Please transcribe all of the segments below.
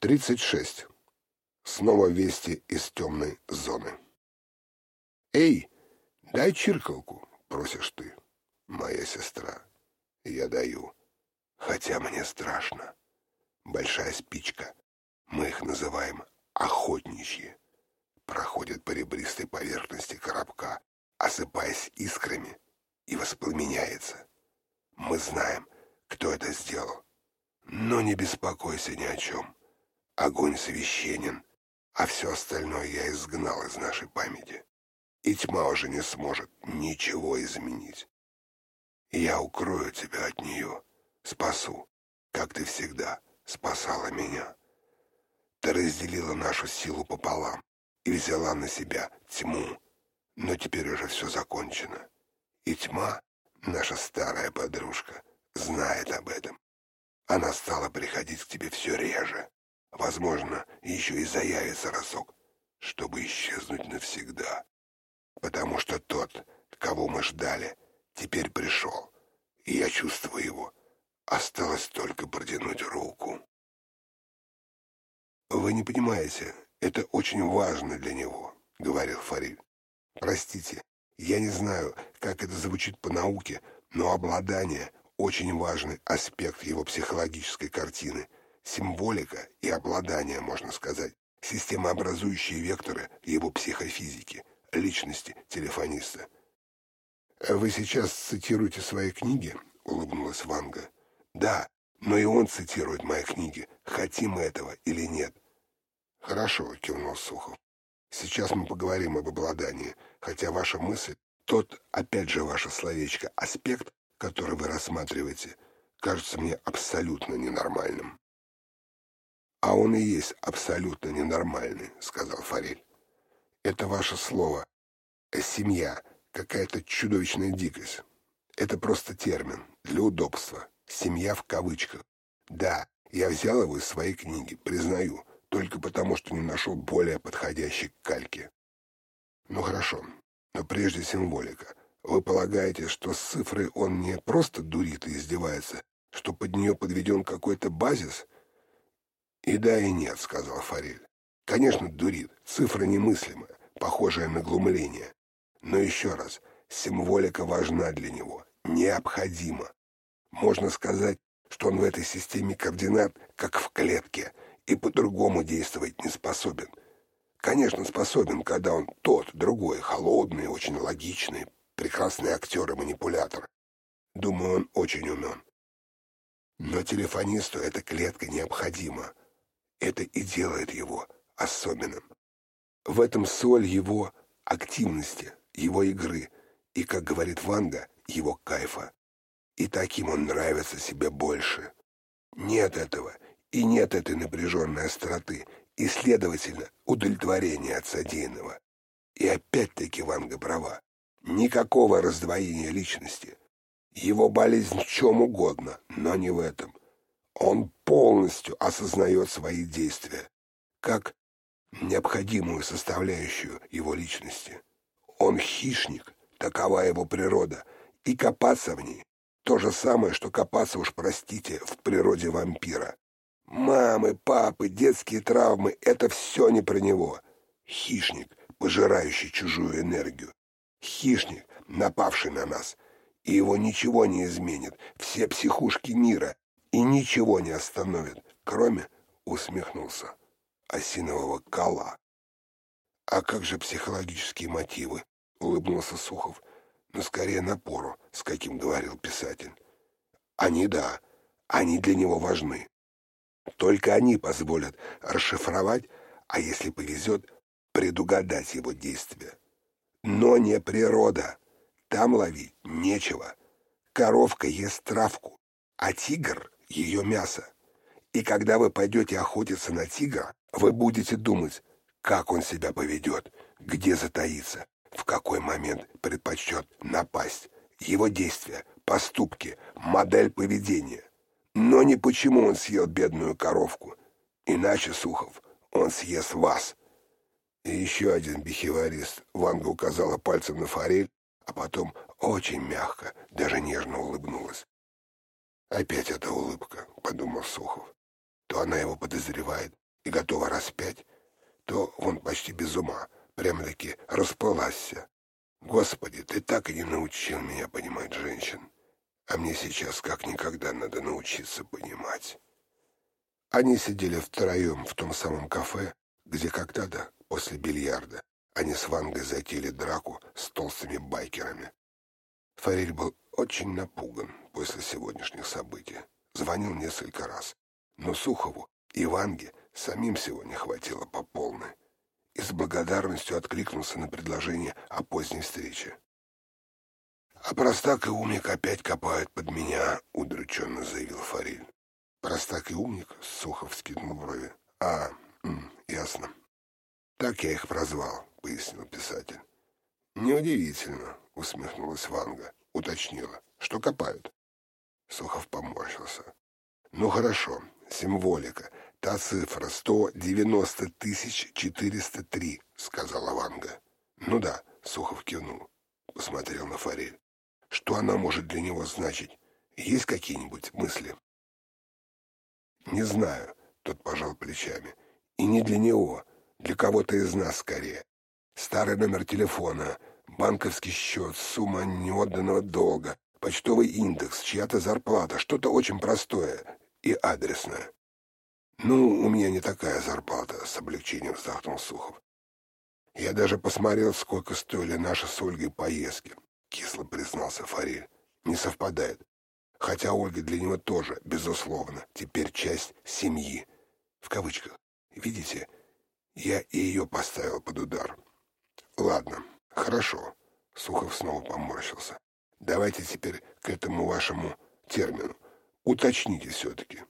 36. Снова вести из темной зоны. «Эй, дай чиркалку», — просишь ты, моя сестра. Я даю, хотя мне страшно. Большая спичка, мы их называем охотничьи, проходит по ребристой поверхности коробка, осыпаясь искрами, и воспламеняется. Мы знаем, кто это сделал, но не беспокойся ни о чем. Огонь священен, а все остальное я изгнал из нашей памяти. И тьма уже не сможет ничего изменить. Я укрою тебя от нее, спасу, как ты всегда спасала меня. Ты разделила нашу силу пополам и взяла на себя тьму, но теперь уже все закончено. И тьма, наша старая подружка, знает об этом. Она стала приходить к тебе все реже. Возможно, еще и заявится разок, чтобы исчезнуть навсегда. Потому что тот, кого мы ждали, теперь пришел, и я чувствую его. Осталось только протянуть руку. «Вы не понимаете, это очень важно для него», — говорил Фариль. «Простите, я не знаю, как это звучит по науке, но обладание — очень важный аспект его психологической картины — Символика и обладание, можно сказать, системообразующие векторы его психофизики, личности телефониста. «Вы сейчас цитируете свои книги?» — улыбнулась Ванга. «Да, но и он цитирует мои книги, хотим мы этого или нет». «Хорошо», — кивнул Сухов. «Сейчас мы поговорим об обладании, хотя ваша мысль, тот, опять же, ваше словечко, аспект, который вы рассматриваете, кажется мне абсолютно ненормальным». «А он и есть абсолютно ненормальный», — сказал Форель. «Это ваше слово. Семья. Какая-то чудовищная дикость. Это просто термин. Для удобства. Семья в кавычках. Да, я взял его из своей книги, признаю, только потому, что не нашел более подходящей кальки. Ну хорошо, но прежде символика. Вы полагаете, что с цифрой он не просто дурит и издевается, что под нее подведен какой-то базис — «И да, и нет», — сказал Форель. «Конечно, дурит. Цифра немыслимая, похожая на глумление. Но еще раз, символика важна для него, необходима. Можно сказать, что он в этой системе координат, как в клетке, и по-другому действовать не способен. Конечно, способен, когда он тот, другой, холодный, очень логичный, прекрасный актер и манипулятор. Думаю, он очень умен. Но телефонисту эта клетка необходима. Это и делает его особенным. В этом соль его активности, его игры и, как говорит Ванга, его кайфа. И таким он нравится себе больше. Нет этого, и нет этой напряженной остроты, и, следовательно, удовлетворения от содеянного. И опять-таки Ванга права. Никакого раздвоения личности. Его болезнь в чем угодно, но не в этом. Он полностью осознает свои действия, как необходимую составляющую его личности. Он хищник, такова его природа, и копаться в ней — то же самое, что копаться, уж простите, в природе вампира. Мамы, папы, детские травмы — это все не про него. Хищник, пожирающий чужую энергию. Хищник, напавший на нас. И его ничего не изменит. Все психушки мира и ничего не остановит, кроме, усмехнулся, осинового кола. А как же психологические мотивы? Улыбнулся Сухов, но скорее напору, с каким говорил писатель. Они, да, они для него важны. Только они позволят расшифровать, а если повезет, предугадать его действия. Но не природа. Там ловить нечего. Коровка ест травку, а тигр ее мясо. И когда вы пойдете охотиться на тигра, вы будете думать, как он себя поведет, где затаится, в какой момент предпочтет напасть, его действия, поступки, модель поведения. Но не почему он съел бедную коровку. Иначе, Сухов, он съест вас. И еще один бихеварист. Ванга указала пальцем на форель, а потом очень мягко, даже нежно улыбнулась. «Опять эта улыбка», — подумал Сухов. «То она его подозревает, и готова распять, то вон почти без ума, прямо-таки расплылась. Господи, ты так и не научил меня понимать женщин. А мне сейчас как никогда надо научиться понимать. Они сидели втроем в том самом кафе, где когда-то, после бильярда, они с Вангой затеяли драку с толстыми байкерами. Форель был очень напуган после сегодняшних событий. Звонил несколько раз. Но Сухову и Ванге самим сегодня хватило по полной. И с благодарностью откликнулся на предложение о поздней встрече. «А простак и умник опять копают под меня», — удрученно заявил Форель. «Простак и умник?» — Сухов скинул брови. «А, м, ясно. Так я их прозвал», — пояснил писатель. «Неудивительно», — усмехнулась Ванга. Уточнила. «Что копают?» Сухов поморщился. «Ну хорошо, символика. Та цифра — 190 тысяч 403», — сказала Ванга. «Ну да», — Сухов кивнул. Посмотрел на Форель. Что она может для него значить? Есть какие-нибудь мысли? Не знаю, тот пожал плечами. И не для него, для кого-то из нас скорее. Старый номер телефона, банковский счет, сумма неотданного долга, почтовый индекс, чья-то зарплата, что-то очень простое и адресное. «Ну, у меня не такая зарплата», — с облегчением вздохнул Сухов. «Я даже посмотрел, сколько стоили наши с Ольгой поездки. — кисло признался Форель. «Не совпадает. Хотя Ольга для него тоже, безусловно, теперь часть семьи. В кавычках. Видите, я и ее поставил под удар. Ладно, хорошо». Сухов снова поморщился. «Давайте теперь к этому вашему термину. Уточните все-таки».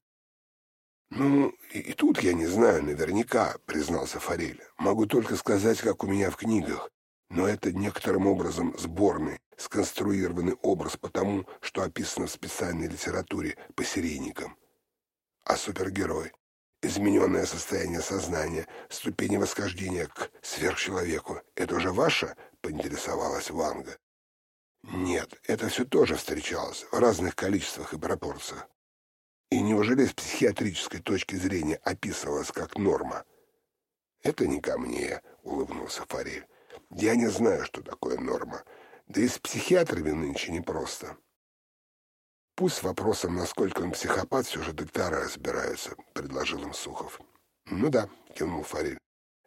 «Ну, и, и тут я не знаю наверняка», — признался Форель. «Могу только сказать, как у меня в книгах. Но это некоторым образом сборный, сконструированный образ потому, что описано в специальной литературе по серийникам. А супергерой, измененное состояние сознания, ступени восхождения к сверхчеловеку — это уже ваше? — поинтересовалась Ванга. Нет, это все тоже встречалось в разных количествах и пропорциях. И неужели с психиатрической точки зрения описывалось как норма? Это не ко мне, — улыбнулся Форель. Я не знаю, что такое норма. Да и с психиатрами нынче непросто. Пусть вопросом, насколько он психопат, все же доктора разбираются, — предложил им Сухов. Ну да, — кивнул Форель.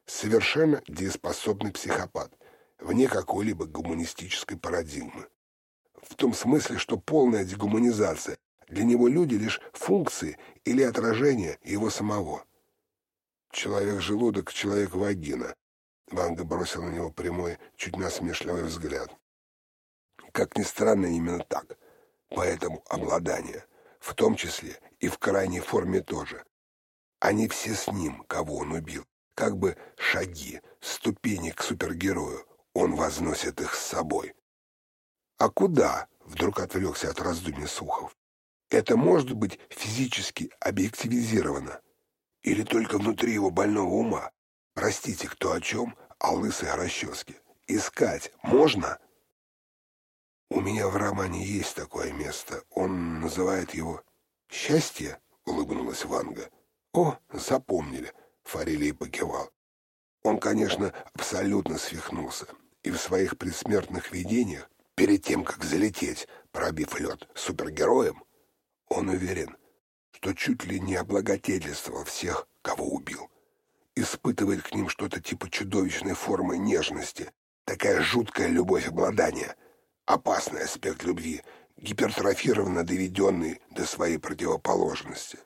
Совершенно дееспособный психопат, вне какой-либо гуманистической парадигмы. В том смысле, что полная дегуманизация для него люди лишь функции или отражения его самого. Человек-желудок, человек-вагина, Ванга бросил на него прямой, чуть насмешливый взгляд. Как ни странно, именно так. Поэтому обладание, в том числе и в крайней форме тоже. Они все с ним, кого он убил. Как бы шаги, ступени к супергерою. Он возносит их с собой. А куда? Вдруг отвлекся от раздумий Сухов. Это может быть физически объективизировано. Или только внутри его больного ума. Простите, кто о чем, а лысые расчески. Искать можно? У меня в романе есть такое место. Он называет его «Счастье», — улыбнулась Ванга. «О, запомнили», — Форелий покивал. Он, конечно, абсолютно свихнулся, и в своих предсмертных видениях, перед тем, как залететь, пробив лед супергероем, он уверен, что чуть ли не облагодетельствовал всех, кого убил испытывает к ним что-то типа чудовищной формы нежности, такая жуткая любовь обладания, опасный аспект любви, гипертрофированно доведенный до своей противоположности.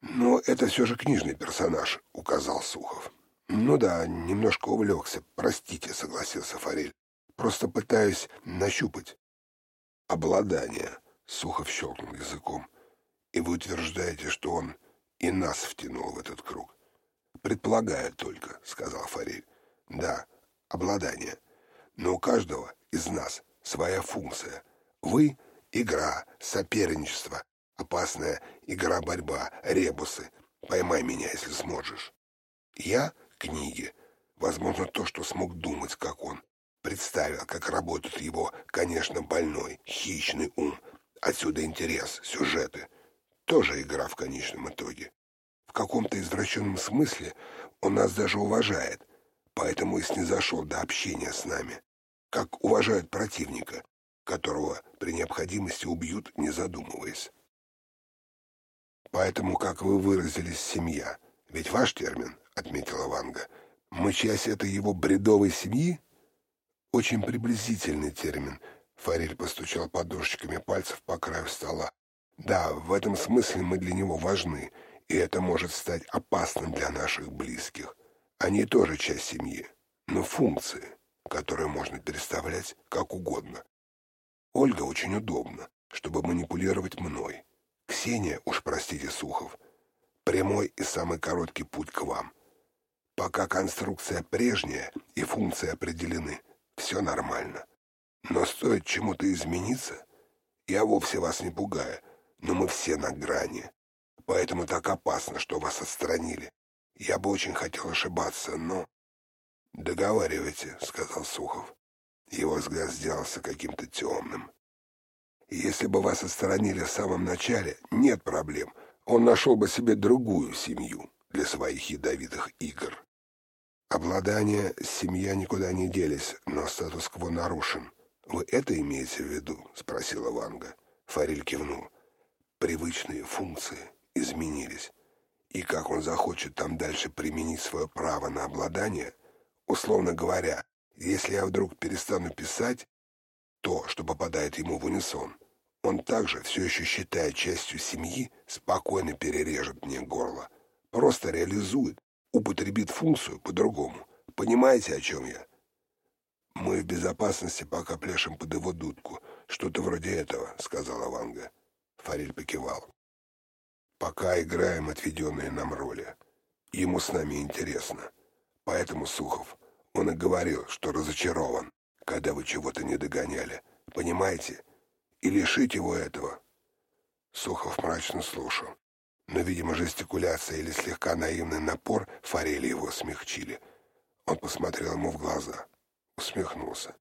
«Но это все же книжный персонаж», — указал Сухов. «Ну да, немножко увлекся. Простите», — согласился Форель. «Просто пытаюсь нащупать». «Обладание», — Сухов щелкнул языком. «И вы утверждаете, что он и нас втянул в этот круг?» «Предполагаю только», — сказал Форель. «Да, обладание. Но у каждого из нас своя функция. Вы — игра, соперничество, опасная игра-борьба, ребусы. Поймай меня, если сможешь. Я — книги. Возможно, то, что смог думать, как он. Представил, как работает его, конечно, больной, хищный ум. Отсюда интерес, сюжеты. Тоже игра в конечном итоге каком-то извращенном смысле он нас даже уважает, поэтому и снизошел до общения с нами, как уважают противника, которого при необходимости убьют, не задумываясь. Поэтому, как вы выразились, семья, ведь ваш термин, — отметила Ванга, — мы часть этой его бредовой семьи? Очень приблизительный термин. Форель постучал подушечками пальцев по краю стола. Да, в этом смысле мы для него важны, и это может стать опасным для наших близких. Они тоже часть семьи, но функции, которые можно переставлять как угодно. Ольга очень удобна, чтобы манипулировать мной. Ксения, уж простите, Сухов, прямой и самый короткий путь к вам. Пока конструкция прежняя и функции определены, все нормально. Но стоит чему-то измениться, я вовсе вас не пугаю, но мы все на грани. Поэтому так опасно, что вас отстранили. Я бы очень хотел ошибаться, но... «Договаривайте», — сказал Сухов. Его взгляд сделался каким-то темным. «Если бы вас отстранили в самом начале, нет проблем. Он нашел бы себе другую семью для своих ядовитых игр». Обладание, семья никуда не делись, но статус-кво нарушен. «Вы это имеете в виду?» — спросила Ванга. Фариль кивнул. «Привычные функции изменились. И как он захочет там дальше применить свое право на обладание, условно говоря, если я вдруг перестану писать то, что попадает ему в унисон, он также, все еще считая частью семьи, спокойно перережет мне горло. Просто реализует, употребит функцию по-другому. Понимаете, о чем я? Мы в безопасности, пока пляшем под его дудку. Что-то вроде этого, — сказала Ванга. Фариль покивал. Пока играем отведенные нам роли. Ему с нами интересно. Поэтому Сухов, он и говорил, что разочарован, когда вы чего-то не догоняли. Понимаете? И лишить его этого. Сухов мрачно слушал. Но, видимо, жестикуляция или слегка наивный напор Форели его смягчили. Он посмотрел ему в глаза, усмехнулся.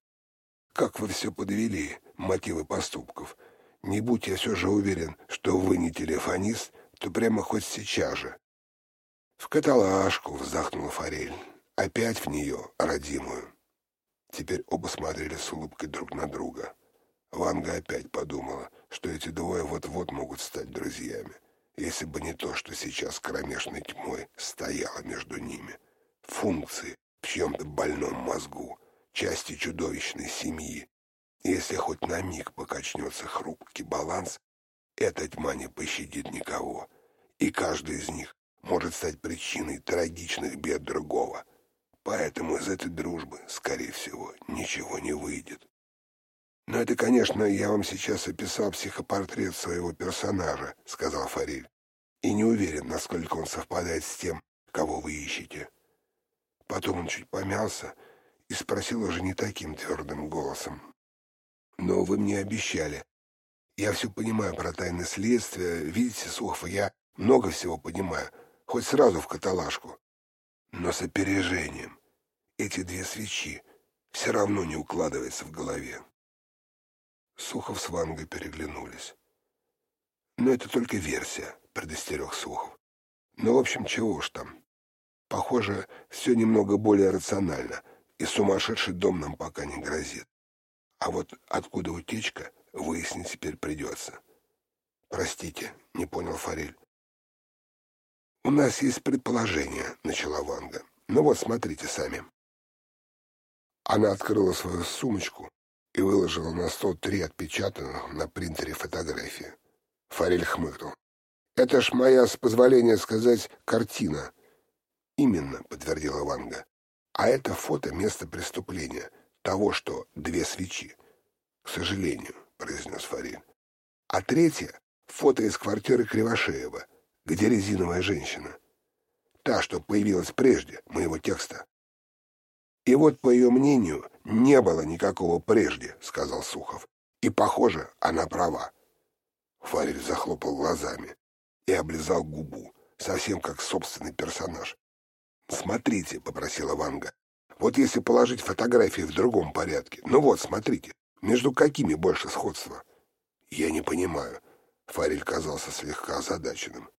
«Как вы все подвели, мотивы поступков. Не будь я все же уверен, что вы не телефонист, то прямо хоть сейчас же. В каталажку вздохнул Форель. Опять в нее, родимую. Теперь оба смотрели с улыбкой друг на друга. Ванга опять подумала, что эти двое вот-вот могут стать друзьями, если бы не то, что сейчас кромешной тьмой стояло между ними. Функции в чьем-то больном мозгу, части чудовищной семьи. Если хоть на миг покачнется хрупкий баланс, эта тьма не пощадит никого, и каждый из них может стать причиной трагичных бед другого. Поэтому из этой дружбы, скорее всего, ничего не выйдет. «Но это, конечно, я вам сейчас описал психопортрет своего персонажа», — сказал Фариль. «И не уверен, насколько он совпадает с тем, кого вы ищете». Потом он чуть помялся и спросил уже не таким твердым голосом. «Но вы мне обещали, я все понимаю про тайны следствия. Видите, Сухов, я много всего понимаю. Хоть сразу в каталажку. Но с опережением. Эти две свечи все равно не укладывается в голове. Сухов с Вангой переглянулись. «Но это только версия», — предостерег Сухов. «Ну, в общем, чего уж там. Похоже, все немного более рационально, и сумасшедший дом нам пока не грозит. А вот откуда утечка, Выяснить теперь придется. Простите, не понял Форель. У нас есть предположение, начала Ванга. Ну вот, смотрите сами. Она открыла свою сумочку и выложила на стол три отпечатанных на принтере фотографии. Форель хмыкнул. «Это ж моя, с позволения сказать, картина». «Именно», — подтвердила Ванга. «А это фото места преступления, того, что две свечи. К сожалению». — произнес Фарин. А третье — фото из квартиры Кривошеева, где резиновая женщина. Та, что появилась прежде моего текста. И вот, по ее мнению, не было никакого прежде, — сказал Сухов. И, похоже, она права. Фариль захлопал глазами и облизал губу, совсем как собственный персонаж. «Смотрите», — попросила Ванга, — «вот если положить фотографии в другом порядке, ну вот, смотрите, между какими больше сходства? Я не понимаю. Фариль казался слегка озадаченным.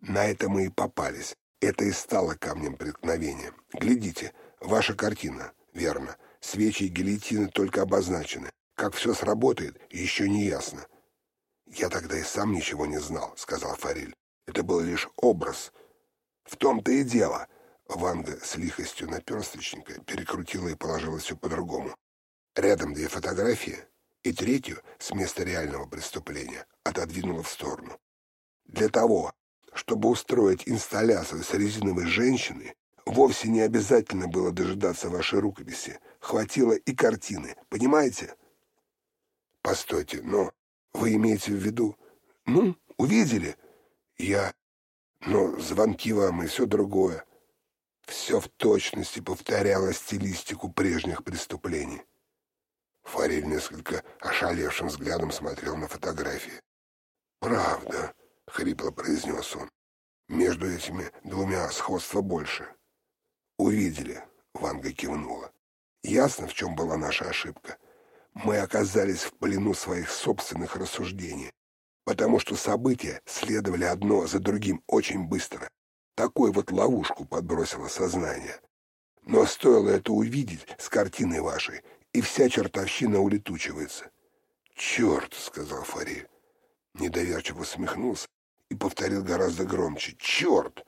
На это мы и попались. Это и стало камнем преткновения. Глядите, ваша картина, верно. Свечи и гильотины только обозначены. Как все сработает, еще не ясно. «Я тогда и сам ничего не знал», — сказал Фариль. «Это был лишь образ». «В том-то и дело». Ванга с лихостью наперсточника перекрутила и положила все по-другому. Рядом две фотографии, и третью с места реального преступления отодвинула в сторону. Для того, чтобы устроить инсталляцию с резиновой женщиной, вовсе не обязательно было дожидаться вашей рукописи. Хватило и картины, понимаете? Постойте, но вы имеете в виду... Ну, увидели? Я... Но звонки вам и все другое. Все в точности повторяло стилистику прежних преступлений. Форель несколько ошалевшим взглядом смотрел на фотографии. «Правда», — хрипло произнес он, — «между этими двумя сходства больше». «Увидели», — Ванга кивнула. «Ясно, в чем была наша ошибка. Мы оказались в плену своих собственных рассуждений, потому что события следовали одно за другим очень быстро. Такой вот ловушку подбросило сознание. Но стоило это увидеть с картиной вашей — и вся чертовщина улетучивается. «Черт!» — сказал Фари. Недоверчиво усмехнулся и повторил гораздо громче. «Черт!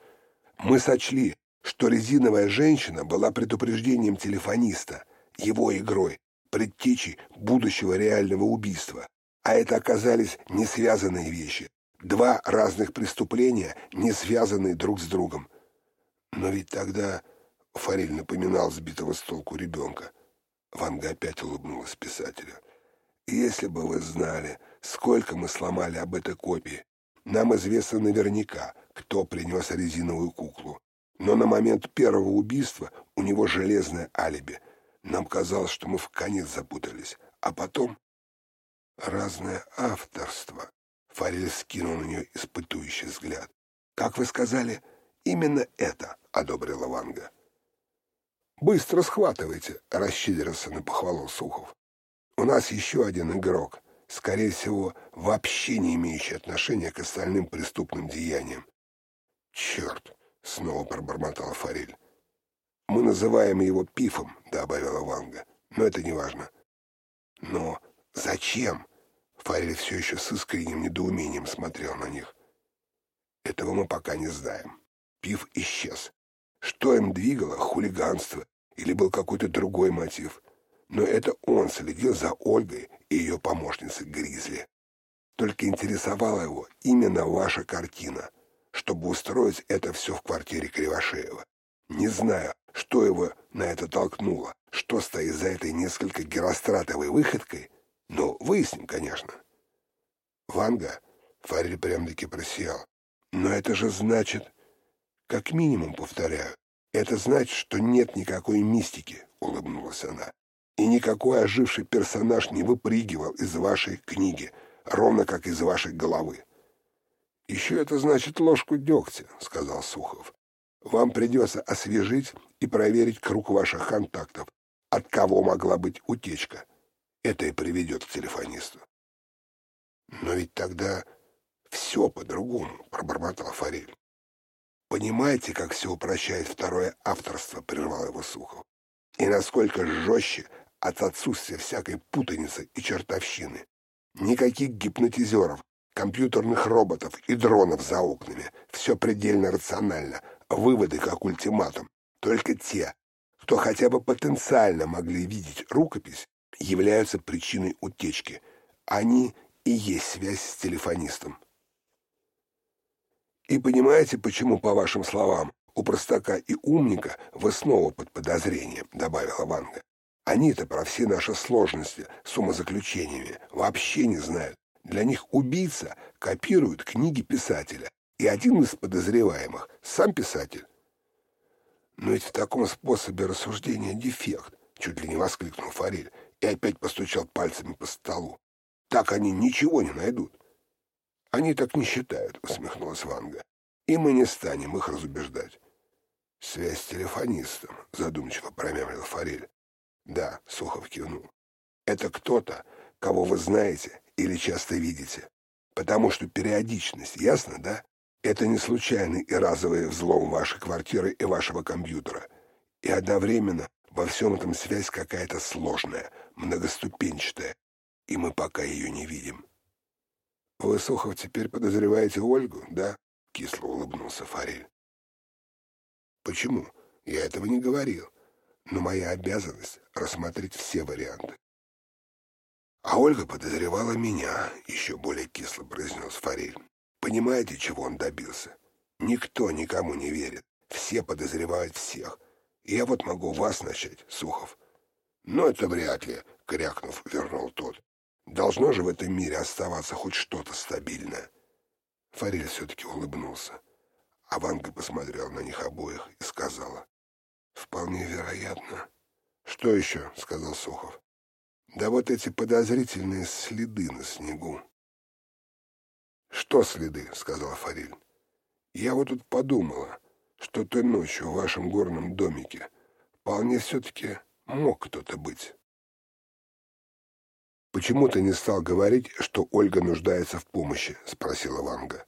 Мы сочли, что резиновая женщина была предупреждением телефониста, его игрой, предтечей будущего реального убийства. А это оказались не связанные вещи. Два разных преступления, не связанные друг с другом. Но ведь тогда Форель напоминал сбитого с толку ребенка. Ванга опять улыбнулась писателю. «Если бы вы знали, сколько мы сломали об этой копии. Нам известно наверняка, кто принес резиновую куклу. Но на момент первого убийства у него железное алиби. Нам казалось, что мы в конец запутались. А потом... Разное авторство. Фарель скинул на нее испытующий взгляд. «Как вы сказали, именно это», — одобрила Ванга. «Быстро схватывайте», — расщедрился на похвалу Сухов. «У нас еще один игрок, скорее всего, вообще не имеющий отношения к остальным преступным деяниям». «Черт!» — снова пробормотал Форель. «Мы называем его Пифом», — добавила Ванга. «Но это не важно». «Но зачем?» Форель все еще с искренним недоумением смотрел на них. «Этого мы пока не знаем. Пиф исчез. Что им двигало, хулиганство или был какой-то другой мотив. Но это он следил за Ольгой и ее помощницей Гризли. Только интересовала его именно ваша картина, чтобы устроить это все в квартире Кривошеева. Не знаю, что его на это толкнуло, что стоит за этой несколько геростратовой выходкой, но выясним, конечно. Ванга, Фарель прям-таки просиял. Но это же значит, как минимум, повторяю, это значит, что нет никакой мистики, улыбнулась она. И никакой оживший персонаж не выпрыгивал из вашей книги, ровно как из вашей головы. «Еще это значит ложку дегтя», — сказал Сухов. «Вам придется освежить и проверить круг ваших контактов, от кого могла быть утечка. Это и приведет к телефонисту». «Но ведь тогда все по-другому», — пробормотал Форель. Понимаете, как все упрощает второе авторство, прервал его Сухов. И насколько жестче от отсутствия всякой путаницы и чертовщины. Никаких гипнотизеров, компьютерных роботов и дронов за окнами. Все предельно рационально. Выводы как ультиматум. Только те, кто хотя бы потенциально могли видеть рукопись, являются причиной утечки. Они и есть связь с телефонистом. И понимаете, почему, по вашим словам, у простака и умника вы снова под подозрением, добавила Ванга. Они-то про все наши сложности с умозаключениями вообще не знают. Для них убийца копирует книги писателя, и один из подозреваемых — сам писатель. Но ведь в таком способе рассуждения дефект, чуть ли не воскликнул Форель и опять постучал пальцами по столу. Так они ничего не найдут. «Они так не считают», — усмехнулась Ванга. «И мы не станем их разубеждать». «Связь с телефонистом», — задумчиво промямлил Форель. «Да», — Сухов кивнул. «Это кто-то, кого вы знаете или часто видите. Потому что периодичность, ясно, да? Это не случайный и разовый взлом вашей квартиры и вашего компьютера. И одновременно во всем этом связь какая-то сложная, многоступенчатая, и мы пока ее не видим. «Вы, Сухов, теперь подозреваете Ольгу, да?» — кисло улыбнулся Фариль. «Почему? Я этого не говорил. Но моя обязанность — рассмотреть все варианты. А Ольга подозревала меня, еще более кисло произнес Фариль. Понимаете, чего он добился? Никто никому не верит. Все подозревают всех. Я вот могу вас начать, Сухов. Но это вряд ли, крякнув, вернул тот. Должно же в этом мире оставаться хоть что-то стабильное. Фариль все-таки улыбнулся. А Ванга посмотрел на них обоих и сказала. «Вполне вероятно». «Что еще?» — сказал Сухов. «Да вот эти подозрительные следы на снегу». «Что следы?» — сказал Фариль. «Я вот тут подумала, что той ночью в вашем горном домике вполне все-таки мог кто-то быть». «Почему ты не стал говорить, что Ольга нуждается в помощи?» — спросила Ванга.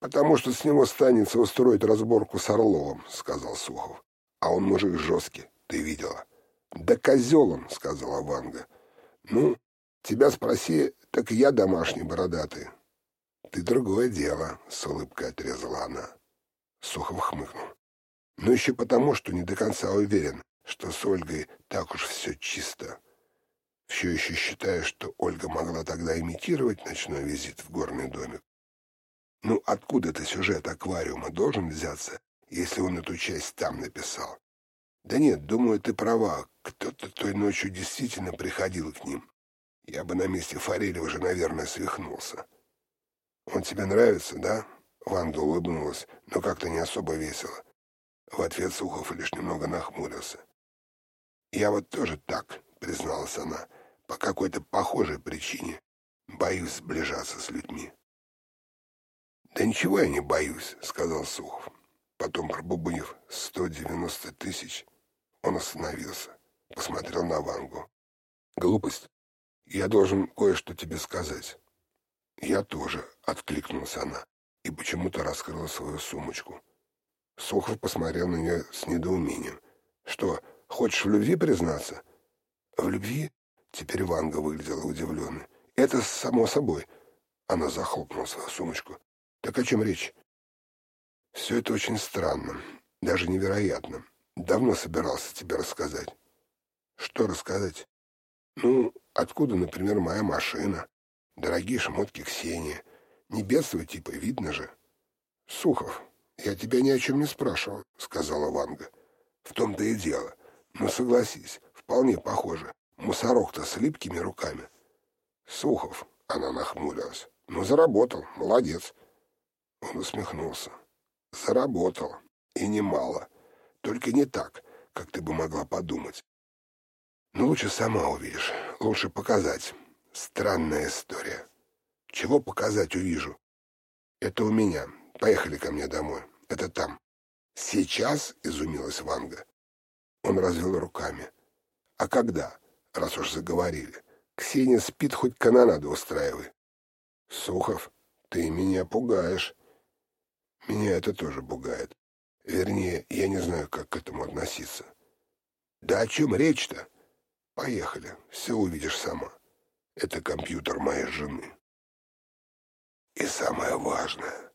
«Потому что с него станется устроить разборку с Орловым», — сказал Сухов. «А он мужик жесткий, ты видела». «Да козел он», — сказала Ванга. «Ну, тебя спроси, так я домашний бородатый». «Ты другое дело», — с улыбкой отрезала она. Сухов хмыкнул. «Ну еще потому, что не до конца уверен, что с Ольгой так уж все чисто» все еще считая, что Ольга могла тогда имитировать ночной визит в горный домик. Ну, откуда-то сюжет аквариума должен взяться, если он эту часть там написал? Да нет, думаю, ты права, кто-то той ночью действительно приходил к ним. Я бы на месте Форели уже, наверное, свихнулся. Он тебе нравится, да? Ванда улыбнулась, но как-то не особо весело. В ответ Сухов лишь немного нахмурился. «Я вот тоже так», — призналась она, — по какой-то похожей причине боюсь сближаться с людьми. «Да ничего я не боюсь», — сказал Сухов. Потом, пробубнив сто девяносто тысяч, он остановился, посмотрел на Вангу. «Глупость. Я должен кое-что тебе сказать». «Я тоже», — откликнулась она и почему-то раскрыла свою сумочку. Сухов посмотрел на нее с недоумением. «Что, хочешь в любви признаться?» «В любви Теперь Ванга выглядела удивленной. «Это само собой». Она захлопнула свою сумочку. «Так о чем речь?» «Все это очень странно, даже невероятно. Давно собирался тебе рассказать». «Что рассказать?» «Ну, откуда, например, моя машина? Дорогие шмотки Ксении. Не бедствуй, типа, видно же». «Сухов, я тебя ни о чем не спрашивал», — сказала Ванга. «В том-то и дело. Но согласись, вполне похоже. Мусорок-то с липкими руками. Сухов, она нахмурилась. Ну, заработал, молодец. Он усмехнулся. Заработал. И немало. Только не так, как ты бы могла подумать. Ну, лучше сама увидишь. Лучше показать. Странная история. Чего показать увижу? Это у меня. Поехали ко мне домой. Это там. Сейчас, изумилась Ванга. Он развел руками. А когда? Раз уж заговорили. Ксения спит, хоть канонаду устраивай. Сухов, ты меня пугаешь. Меня это тоже пугает. Вернее, я не знаю, как к этому относиться. Да о чем речь-то? Поехали, все увидишь сама. Это компьютер моей жены. И самое важное,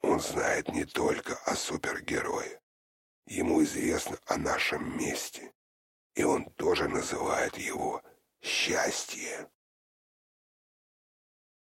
он знает не только о супергерое. Ему известно о нашем месте и он тоже называет его счастье.